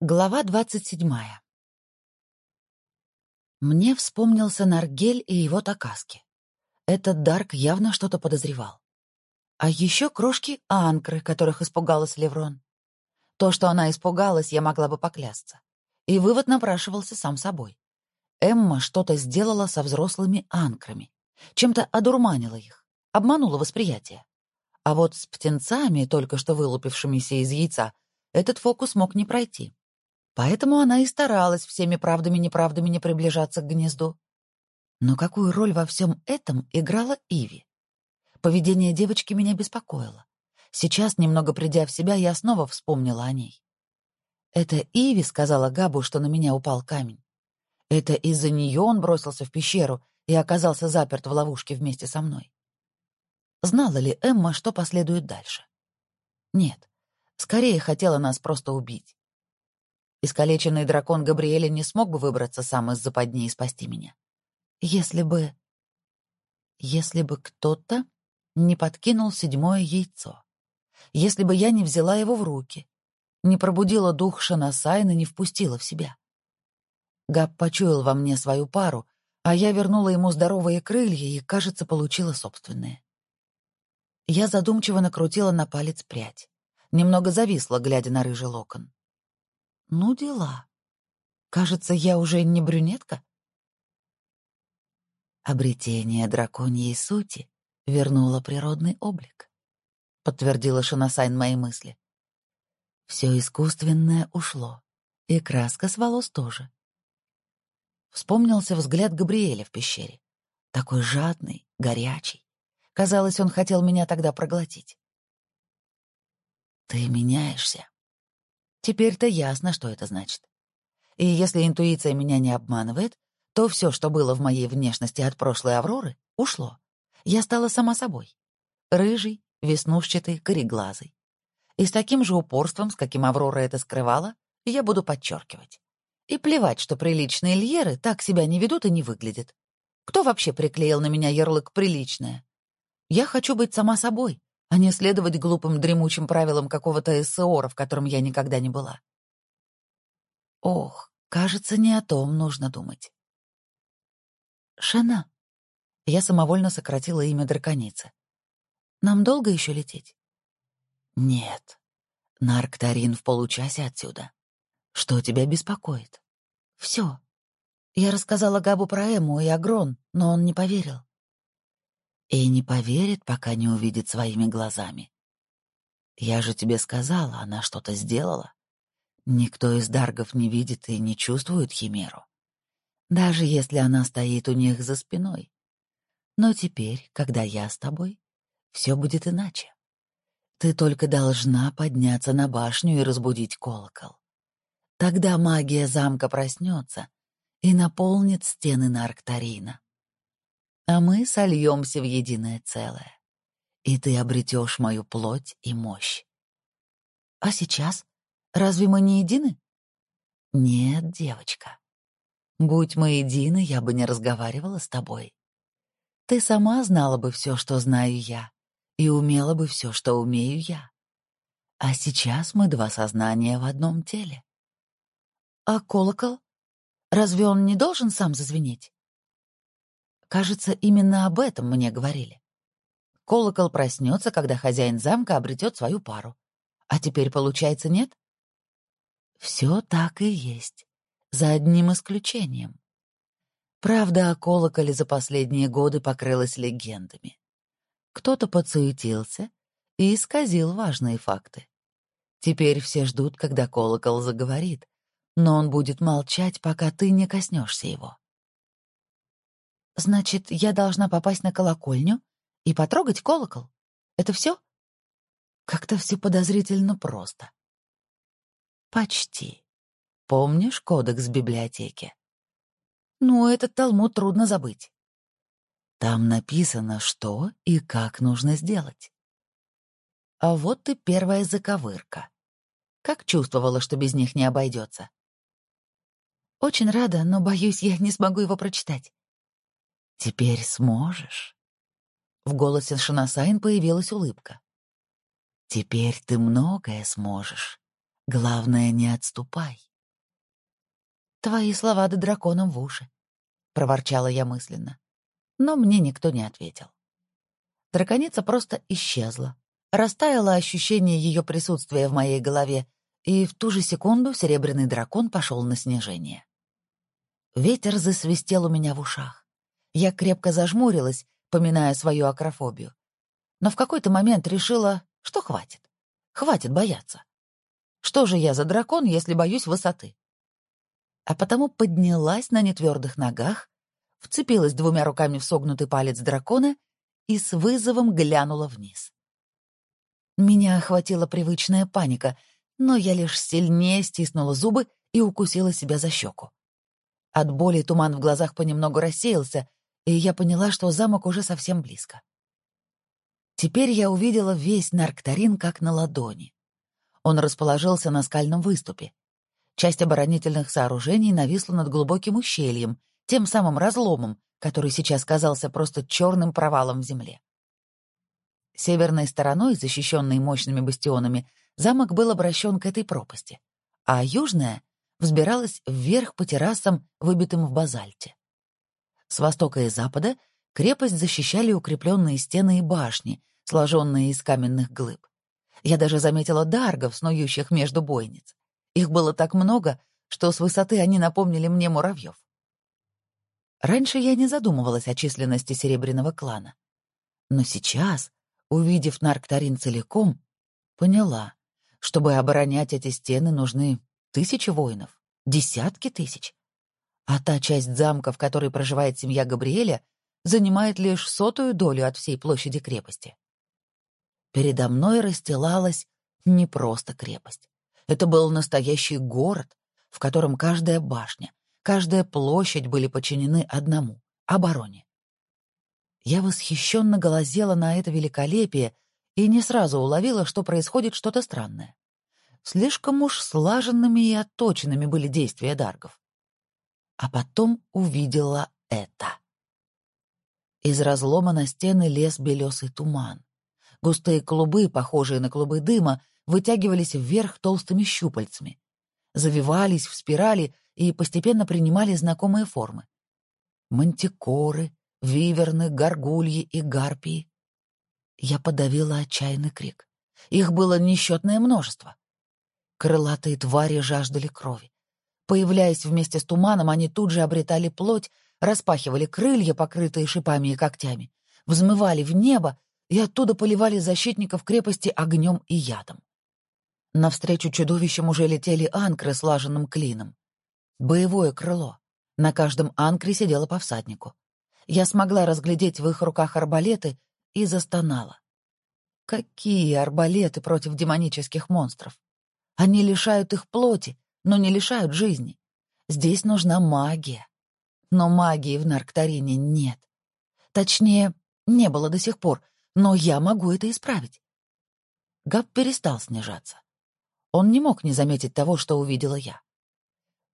Глава двадцать седьмая. Мне вспомнился Наргель и его такаски. Этот Дарк явно что-то подозревал. А еще крошки Анкры, которых испугалась Леврон. То, что она испугалась, я могла бы поклясться. И вывод напрашивался сам собой. Эмма что-то сделала со взрослыми Анкрами. Чем-то одурманила их, обманула восприятие. А вот с птенцами, только что вылупившимися из яйца, этот фокус мог не пройти. Поэтому она и старалась всеми правдами-неправдами не приближаться к гнезду. Но какую роль во всем этом играла Иви? Поведение девочки меня беспокоило. Сейчас, немного придя в себя, я снова вспомнила о ней. Это Иви сказала Габу, что на меня упал камень. Это из-за нее он бросился в пещеру и оказался заперт в ловушке вместе со мной. Знала ли Эмма, что последует дальше? Нет, скорее хотела нас просто убить. Искалеченный дракон Габриэля не смог бы выбраться сам из западни и спасти меня. Если бы... Если бы кто-то не подкинул седьмое яйцо. Если бы я не взяла его в руки, не пробудила дух Шанасайна, не впустила в себя. Габ почуял во мне свою пару, а я вернула ему здоровые крылья и, кажется, получила собственные. Я задумчиво накрутила на палец прядь. Немного зависла, глядя на рыжий локон. Ну, дела. Кажется, я уже не брюнетка. Обретение драконьей сути вернуло природный облик. Подтвердила Шинасайн мои мысли. Все искусственное ушло, и краска с волос тоже. Вспомнился взгляд Габриэля в пещере. Такой жадный, горячий. Казалось, он хотел меня тогда проглотить. «Ты меняешься», Теперь-то ясно, что это значит. И если интуиция меня не обманывает, то все, что было в моей внешности от прошлой Авроры, ушло. Я стала сама собой. Рыжий, веснушчатый, кореглазый. И с таким же упорством, с каким Аврора это скрывала, я буду подчеркивать. И плевать, что приличные льеры так себя не ведут и не выглядят. Кто вообще приклеил на меня ярлык «приличная»? Я хочу быть сама собой, а не следовать глупым дремучим правилам какого-то СОРа, в котором я никогда не была. Ох, кажется, не о том нужно думать. Шана. Я самовольно сократила имя драконицы. Нам долго еще лететь? Нет. Нарктарин в получасе отсюда. Что тебя беспокоит? Все. Я рассказала Габу про Эму и Агрон, но он не поверил и не поверит, пока не увидит своими глазами. Я же тебе сказала, она что-то сделала. Никто из даргов не видит и не чувствует химеру. Даже если она стоит у них за спиной. Но теперь, когда я с тобой, все будет иначе. Ты только должна подняться на башню и разбудить колокол. Тогда магия замка проснется и наполнит стены Нарктарина а мы сольемся в единое целое, и ты обретешь мою плоть и мощь. А сейчас? Разве мы не едины? Нет, девочка. Будь мы едины, я бы не разговаривала с тобой. Ты сама знала бы все, что знаю я, и умела бы все, что умею я. А сейчас мы два сознания в одном теле. А колокол? Разве он не должен сам зазвенеть? Кажется, именно об этом мне говорили. Колокол проснется, когда хозяин замка обретет свою пару. А теперь, получается, нет? Все так и есть, за одним исключением. Правда о колоколе за последние годы покрылась легендами. Кто-то подсуетился и исказил важные факты. Теперь все ждут, когда колокол заговорит, но он будет молчать, пока ты не коснешься его. Значит, я должна попасть на колокольню и потрогать колокол? Это все? Как-то все подозрительно просто. Почти. Помнишь кодекс библиотеки? Ну, этот Талмуд трудно забыть. Там написано, что и как нужно сделать. А вот и первая заковырка. Как чувствовала, что без них не обойдется. Очень рада, но, боюсь, я не смогу его прочитать. «Теперь сможешь?» В голосе Шинасайн появилась улыбка. «Теперь ты многое сможешь. Главное, не отступай. «Твои слова до драконам в уши», — проворчала я мысленно. Но мне никто не ответил. Драконица просто исчезла. Растаяло ощущение ее присутствия в моей голове, и в ту же секунду серебряный дракон пошел на снижение. Ветер засвистел у меня в ушах. Я крепко зажмурилась, поминая свою акрофобию. Но в какой-то момент решила, что хватит. Хватит бояться. Что же я за дракон, если боюсь высоты? А потому поднялась на нетвердых ногах, вцепилась двумя руками в согнутый палец дракона и с вызовом глянула вниз. Меня охватила привычная паника, но я лишь сильнее стиснула зубы и укусила себя за щеку. От боли туман в глазах понемногу рассеялся, и я поняла, что замок уже совсем близко. Теперь я увидела весь Нарктарин как на ладони. Он расположился на скальном выступе. Часть оборонительных сооружений нависла над глубоким ущельем, тем самым разломом, который сейчас казался просто черным провалом в земле. Северной стороной, защищенной мощными бастионами, замок был обращен к этой пропасти, а южная взбиралась вверх по террасам, выбитым в базальте. С востока и запада крепость защищали укрепленные стены и башни, сложенные из каменных глыб. Я даже заметила даргов, снующих между бойниц. Их было так много, что с высоты они напомнили мне муравьев. Раньше я не задумывалась о численности Серебряного клана. Но сейчас, увидев Нарктарин целиком, поняла, чтобы оборонять эти стены, нужны тысячи воинов, десятки тысяч. А та часть замка, в которой проживает семья Габриэля, занимает лишь сотую долю от всей площади крепости. Передо мной расстилалась не просто крепость. Это был настоящий город, в котором каждая башня, каждая площадь были подчинены одному — обороне. Я восхищенно глазела на это великолепие и не сразу уловила, что происходит что-то странное. Слишком уж слаженными и отточенными были действия даргов а потом увидела это. Из разлома на стены лез белесый туман. Густые клубы, похожие на клубы дыма, вытягивались вверх толстыми щупальцами, завивались в спирали и постепенно принимали знакомые формы. Мантикоры, виверны, горгульи и гарпии. Я подавила отчаянный крик. Их было несчетное множество. Крылатые твари жаждали крови. Появляясь вместе с туманом, они тут же обретали плоть, распахивали крылья, покрытые шипами и когтями, взмывали в небо и оттуда поливали защитников крепости огнем и ядом. Навстречу чудовищам уже летели анкры с лаженным клином. Боевое крыло. На каждом анкре сидело по всаднику. Я смогла разглядеть в их руках арбалеты и застонала. Какие арбалеты против демонических монстров? Они лишают их плоти, но не лишают жизни. Здесь нужна магия. Но магии в Нарктарине нет. Точнее, не было до сих пор, но я могу это исправить. Габ перестал снижаться. Он не мог не заметить того, что увидела я.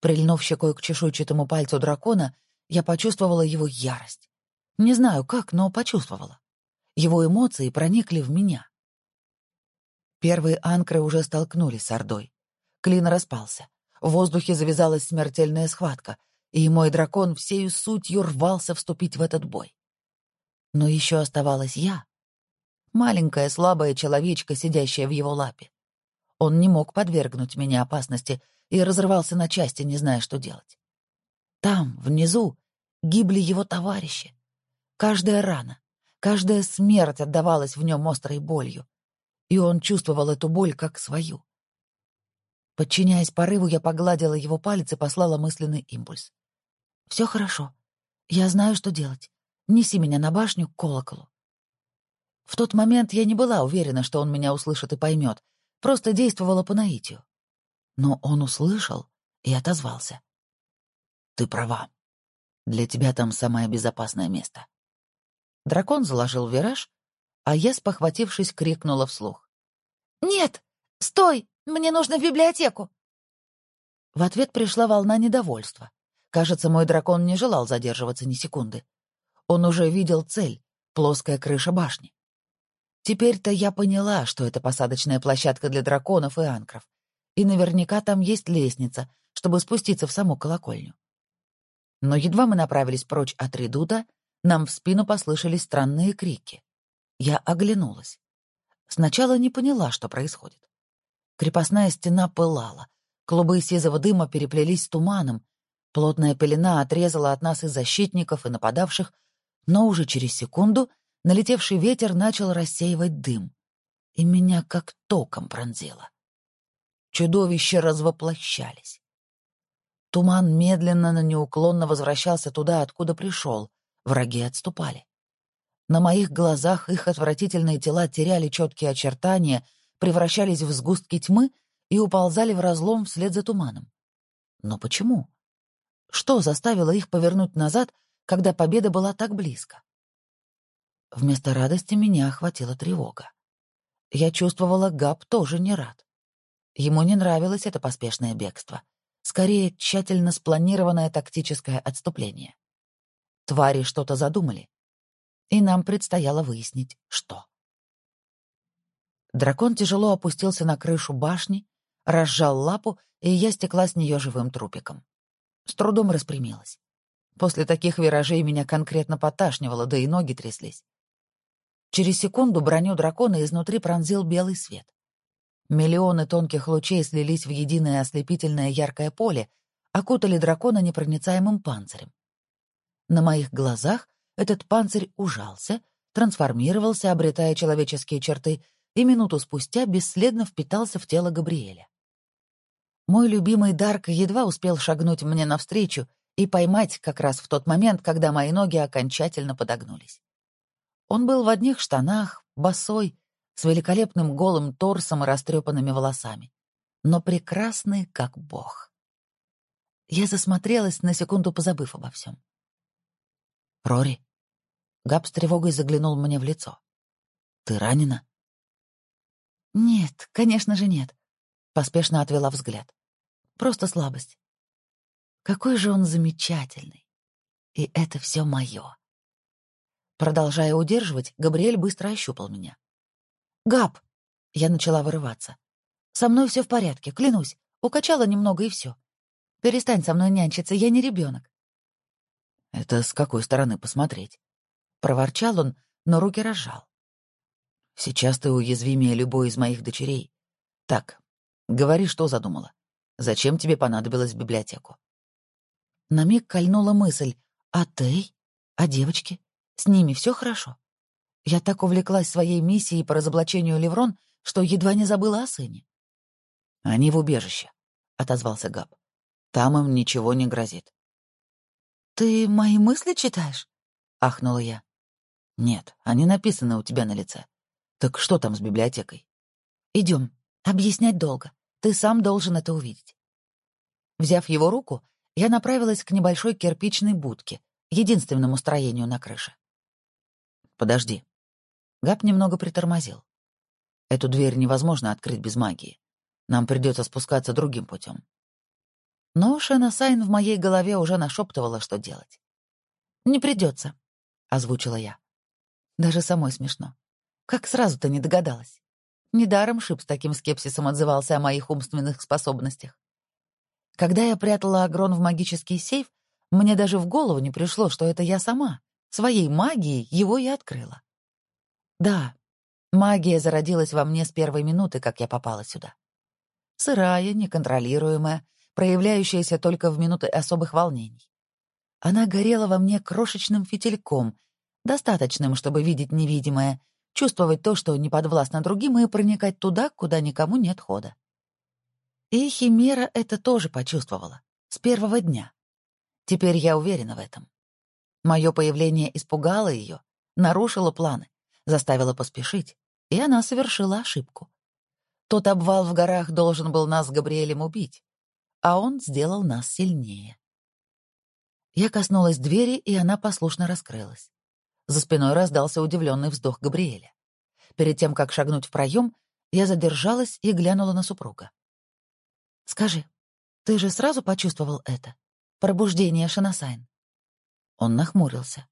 Прильнув щекой к чешуйчатому пальцу дракона, я почувствовала его ярость. Не знаю как, но почувствовала. Его эмоции проникли в меня. Первые анкры уже столкнулись с Ордой. Клин распался. В воздухе завязалась смертельная схватка, и мой дракон всею сутью рвался вступить в этот бой. Но еще оставалась я, маленькая слабая человечка, сидящая в его лапе. Он не мог подвергнуть меня опасности и разрывался на части, не зная, что делать. Там, внизу, гибли его товарищи. Каждая рана, каждая смерть отдавалась в нем острой болью, и он чувствовал эту боль как свою. Подчиняясь порыву, я погладила его палец и послала мысленный импульс. «Все хорошо. Я знаю, что делать. Неси меня на башню к колоколу». В тот момент я не была уверена, что он меня услышит и поймет, просто действовала по наитию. Но он услышал и отозвался. «Ты права. Для тебя там самое безопасное место». Дракон заложил вираж, а я, спохватившись, крикнула вслух. «Нет! Стой! Мне нужно в библиотеку!» В ответ пришла волна недовольства. Кажется, мой дракон не желал задерживаться ни секунды. Он уже видел цель — плоская крыша башни. Теперь-то я поняла, что это посадочная площадка для драконов и анкров. И наверняка там есть лестница, чтобы спуститься в саму колокольню. Но едва мы направились прочь от редута, нам в спину послышались странные крики. Я оглянулась. Сначала не поняла, что происходит. Крепостная стена пылала, клубы сизого дыма переплелись с туманом, плотная пелена отрезала от нас и защитников, и нападавших, но уже через секунду налетевший ветер начал рассеивать дым, и меня как током пронзило. Чудовища развоплощались. Туман медленно, но неуклонно возвращался туда, откуда пришел. Враги отступали. На моих глазах их отвратительные тела теряли четкие очертания, превращались в сгустки тьмы и уползали в разлом вслед за туманом. Но почему? Что заставило их повернуть назад, когда победа была так близко? Вместо радости меня охватила тревога. Я чувствовала, Габ тоже не рад. Ему не нравилось это поспешное бегство — скорее тщательно спланированное тактическое отступление. Твари что-то задумали, и нам предстояло выяснить, что. Дракон тяжело опустился на крышу башни, разжал лапу, и я стекла с нее живым трупиком. С трудом распрямилась. После таких виражей меня конкретно поташнивало, да и ноги тряслись. Через секунду броню дракона изнутри пронзил белый свет. Миллионы тонких лучей слились в единое ослепительное яркое поле, окутали дракона непроницаемым панцирем. На моих глазах этот панцирь ужался, трансформировался, обретая человеческие черты, и минуту спустя бесследно впитался в тело Габриэля. Мой любимый Дарк едва успел шагнуть мне навстречу и поймать как раз в тот момент, когда мои ноги окончательно подогнулись. Он был в одних штанах, босой, с великолепным голым торсом и растрепанными волосами, но прекрасный, как бог. Я засмотрелась, на секунду позабыв обо всем. «Рори?» Габ с тревогой заглянул мне в лицо. «Ты ранена?» «Нет, конечно же нет», — поспешно отвела взгляд. «Просто слабость. Какой же он замечательный. И это все мое». Продолжая удерживать, Габриэль быстро ощупал меня. «Габ!» — я начала вырываться. «Со мной все в порядке, клянусь. Укачала немного и все. Перестань со мной нянчиться, я не ребенок. «Это с какой стороны посмотреть?» Проворчал он, но руки разжал. «Сейчас ты уязвимее любой из моих дочерей. Так, говори, что задумала. Зачем тебе понадобилась в библиотеку?» На миг кольнула мысль. «А ты? А девочки? С ними все хорошо?» Я так увлеклась своей миссией по разоблачению Леврон, что едва не забыла о сыне. «Они в убежище», — отозвался Габ. «Там им ничего не грозит». «Ты мои мысли читаешь?» — ахнула я. «Нет, они написаны у тебя на лице. Так что там с библиотекой?» Идем. Объяснять долго. Ты сам должен это увидеть». Взяв его руку, я направилась к небольшой кирпичной будке, единственному строению на крыше. «Подожди», Габ немного притормозил. Эту дверь невозможно открыть без магии. Нам придется спускаться другим путем. Но Шена Сайн в моей голове уже нашептывала, что делать. «Не придется», — озвучила я. Даже самой смешно. Как сразу-то не догадалась. Недаром Шип с таким скепсисом отзывался о моих умственных способностях. Когда я прятала Агрон в магический сейф, мне даже в голову не пришло, что это я сама, своей магией, его и открыла. Да, магия зародилась во мне с первой минуты, как я попала сюда. Сырая, неконтролируемая, проявляющаяся только в минуты особых волнений. Она горела во мне крошечным фитильком, достаточным, чтобы видеть невидимое, чувствовать то, что не подвластно другим, и проникать туда, куда никому нет хода. И Химера это тоже почувствовала. С первого дня. Теперь я уверена в этом. Мое появление испугало ее, нарушило планы заставила поспешить, и она совершила ошибку. Тот обвал в горах должен был нас с Габриэлем убить, а он сделал нас сильнее. Я коснулась двери, и она послушно раскрылась. За спиной раздался удивленный вздох Габриэля. Перед тем, как шагнуть в проем, я задержалась и глянула на супруга. «Скажи, ты же сразу почувствовал это? Пробуждение Шанасайн?» Он нахмурился.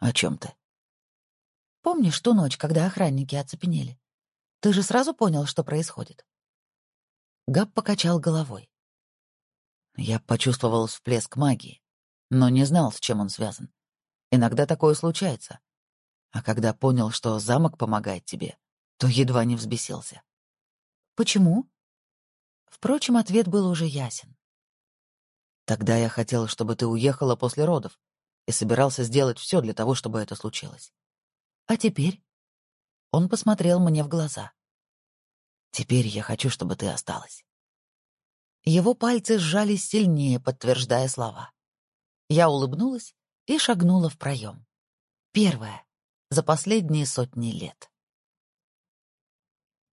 «О чем ты?» Помнишь ту ночь, когда охранники оцепенели? Ты же сразу понял, что происходит?» Габ покачал головой. Я почувствовал всплеск магии, но не знал, с чем он связан. Иногда такое случается. А когда понял, что замок помогает тебе, то едва не взбесился. Почему? Впрочем, ответ был уже ясен. Тогда я хотел, чтобы ты уехала после родов, и собирался сделать все для того, чтобы это случилось. А теперь? Он посмотрел мне в глаза. Теперь я хочу, чтобы ты осталась. Его пальцы сжались сильнее, подтверждая слова. Я улыбнулась и шагнула в проем. Первое. За последние сотни лет.